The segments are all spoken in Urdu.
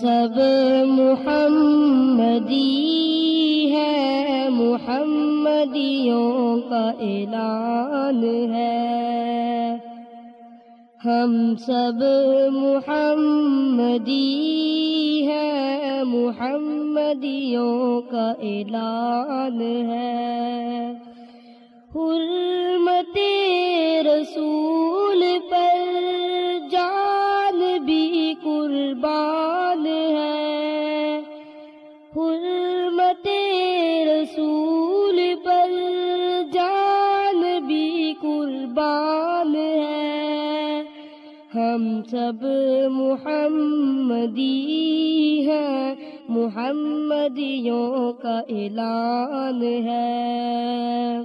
سب محمدی ہے، محمدیوں کا اعلان ہے۔ ہم سب محمدی ہے، محمدیوں کا اعلان ہے۔ سب محمدی ہیں محمدیوں کا اعلان ہے۔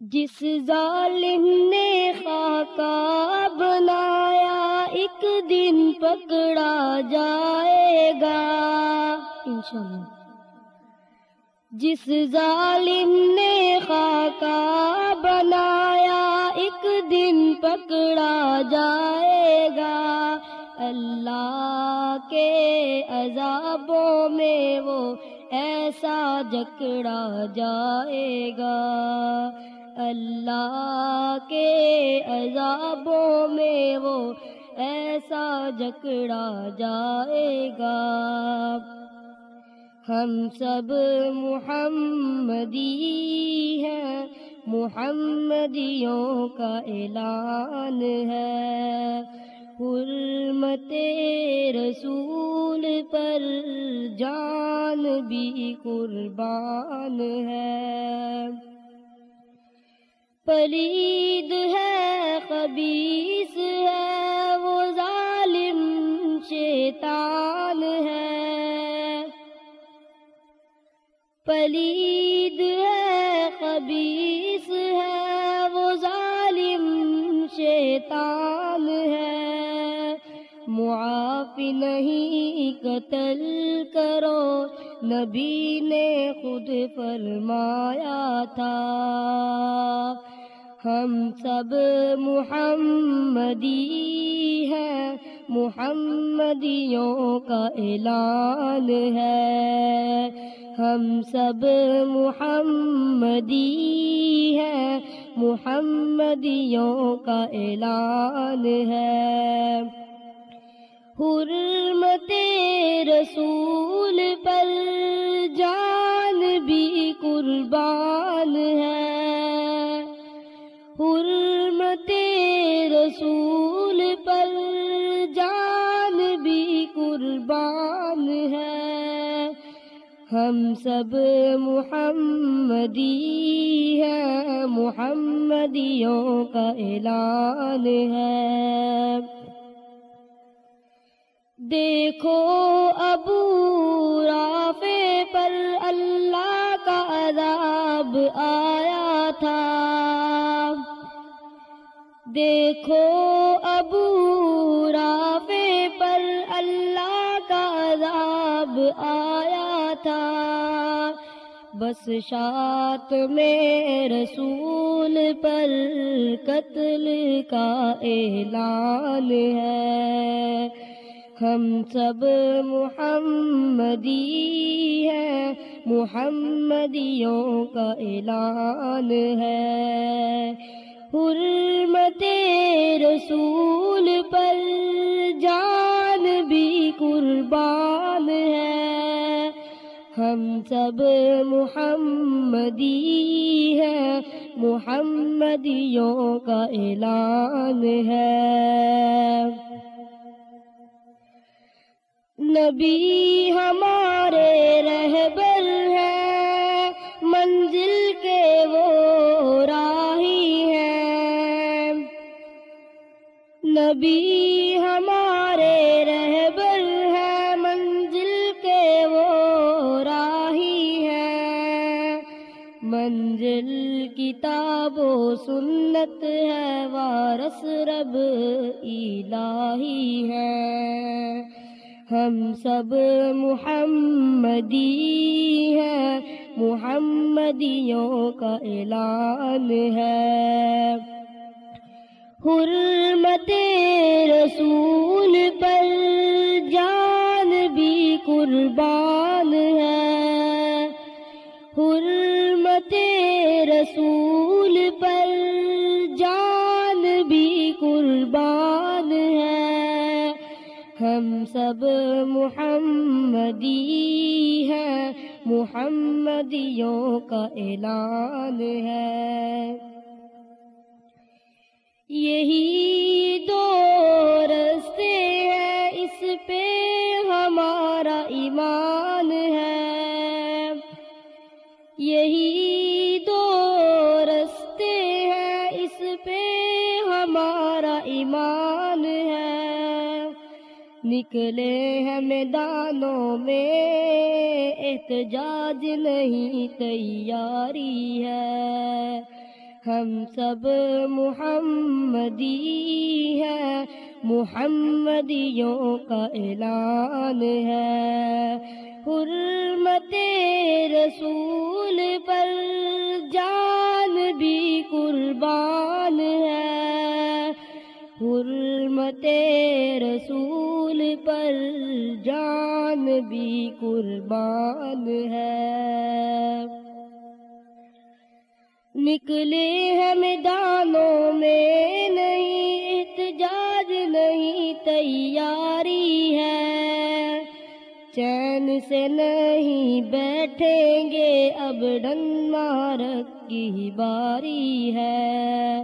جس ظالم نے خاکہ بنایا، ایک دن پکڑا جائے گا۔ انشاءاللہ۔ جس ظالم نے خاکہ بنایا، ایک دن پکڑا جائے گا۔ اللہ کے عذابوں میں وہ ایسا جکڑا جائے گا۔ اللہ کے عذابوں میں وہ ایسا جکڑا جائے گا۔ ہم سب محمدی ہیں، محمدیوں کا اعلان ہے۔ حرمت رسول پر جان بھی قربان ہے۔ پلید ہے خبیص ہے، وہ ظالم شیطان پلید ہے خبیص ہے، وہ ظالم شیطان ہے۔ معافی نہیں، قتل کرو، نبی نے خود فرمایا تھا۔ ہم سب محمدی ہیں، محمدیوں کا اعلان ہے۔ ہم سب محمدی ہیں محمدیوں کا اعلان ہے۔ حرمت رسول پر جان بھی قربان ہم سب محمدی ہیں محمدیوں کا اعلان ہے۔ دیکھو ابو رافع پر اللہ کا عذاب آیا تھا۔ دیکھو ابو رافع پر اللہ کا عذاب آیا تھا بس شات میں رسول پر قتل کا اعلان ہے۔ ہم سب محمدی ہیں، محمدیوں کا اعلان ہے۔ حرمت رسول پر جان بھی قربان ہم سب محمدی ہیں۔ محمدیوں کا اعلان ہے۔ نبی ہمارے رہبر ہیں۔ منزل کے وہ راہی ہیں۔ نبی منزل کتاب و سنت ہے، وارث رب الہی ہے۔ ہم سب محمدی ہیں، محمدیوں کا اعلان ہے۔ حرمت سب محمدی ہیں محمدیوں کا اعلان ہے۔ یہی دو رستے ہیں، اس پہ ہمارا ایمان ہے۔ یہی دو رستے ہیں، اس پہ ہمارا ایمان نکلے ہیں میدانوں میں، احتجاج نہیں، تیاری ہے۔ ہم سب محمدی ہیں، محمدیوں کا اعلان ہے۔ حرمت رسول پر جان بھی قربان ہے۔ حرمت رسول پر جان بھی قربان ہے۔ نکلے ہم دانوں میں نہیں احتجاج نہیں تیاری ہے۔ چین سے نہیں بیٹھیں گے، اب ڈن مارک کی باری ہے۔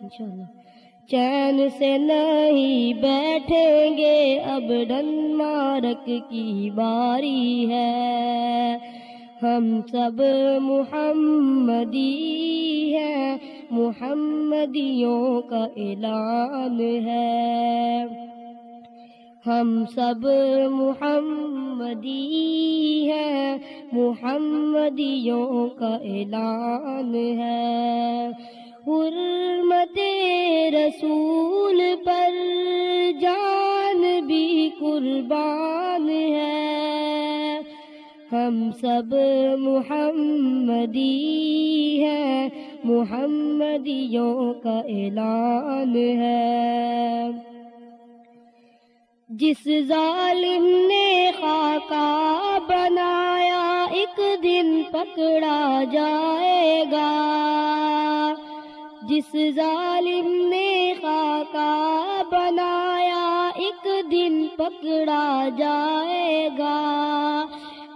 انشاءاللہ۔ چین سے نہیں بیٹھیں گے، اب ڈن مارک کی باری ہے۔ ہم سب محمدی ہیں، محمدیوں کا اعلان ہے۔ ہم سب محمدی ہیں، محمدیوں کا اعلان ہے۔ حرمت رسول پر جان بھی قربان ہے۔ ہم سب محمدی ہیں، محمدیوں کا اعلان ہے۔ جس ظالم نے خاکہ بنایا، ایک دن پکڑا جائے گا۔ جس ظالم نے خاکہ بنایا، ایک دن پکڑا جائے گا۔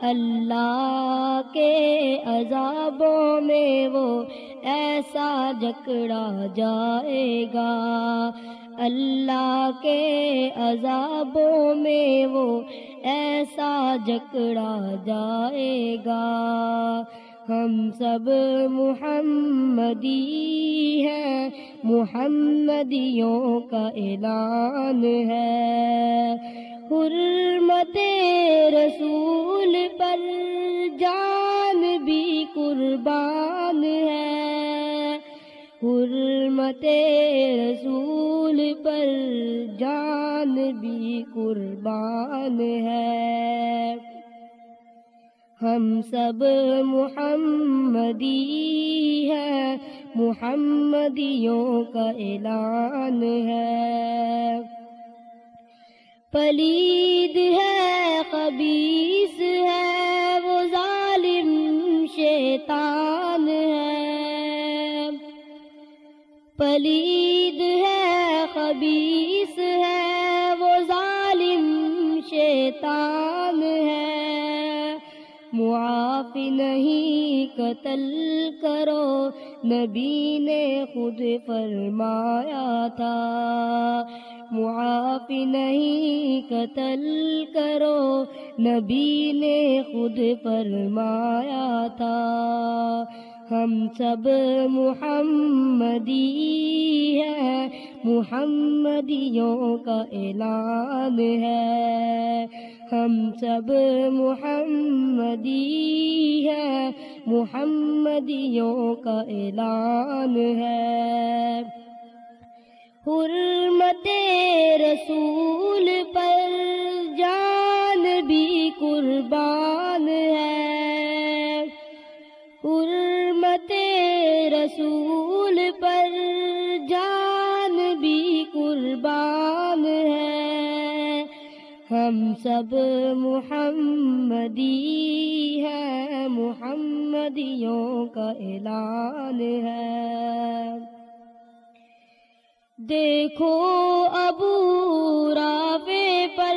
اللہ کے عذابوں میں وہ ایسا جکڑا جائے گا۔ اللہ کے عذابوں میں وہ ایسا جکڑا جائے گا۔ ہم سب محمدی ہیں، محمدیوں کا اعلان ہے۔ حرمت رسول پر جان بھی قربان ہے۔ حرمت رسول پر جان بھی قربان ہے۔ ہم سب محمدی ہیں، محمدیوں کا اعلان ہے۔ پلید ہے خبیص ہے، وہ ظالم شیطان ہے۔ پلید ہے خبیص معاف نہیں قتل کرو۔ نبی نے خود فرمایا تھا، معاف نہیں قتل کرو۔ نبی نے خود فرمایا تھا، ہم سب محمدی ہیں۔ محمدیوں کا اعلان ہے۔ ہم سب محمدی ہیں، محمدیوں کا اعلان ہے۔ حرمت رسول پر جان بھی قربان ہے۔ حرمت رسول سب محمدی ہیں محمدیوں کا اعلان ہے۔ دیکھو ابو رافع پر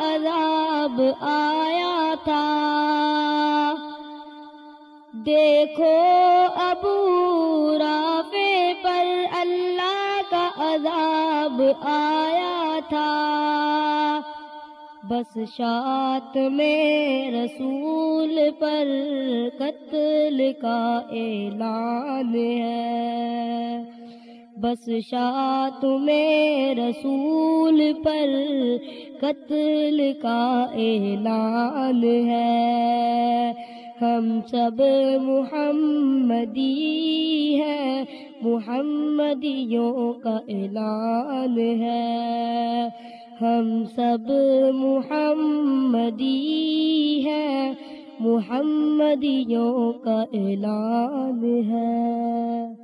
عذاب آیا تھا۔ دیکھو ابو رافع پر اللہ کا عذاب آیا تھا۔ بس شات میں رسول پر قتل کا اعلان ہے۔ بس شات میں رسول پر قتل کا اعلان ہے۔ ہم سب محمدی ہے محمدیوں کا اعلان ہے۔ ہم سب محمدی ہے محمدیوں کا اعلان ہے۔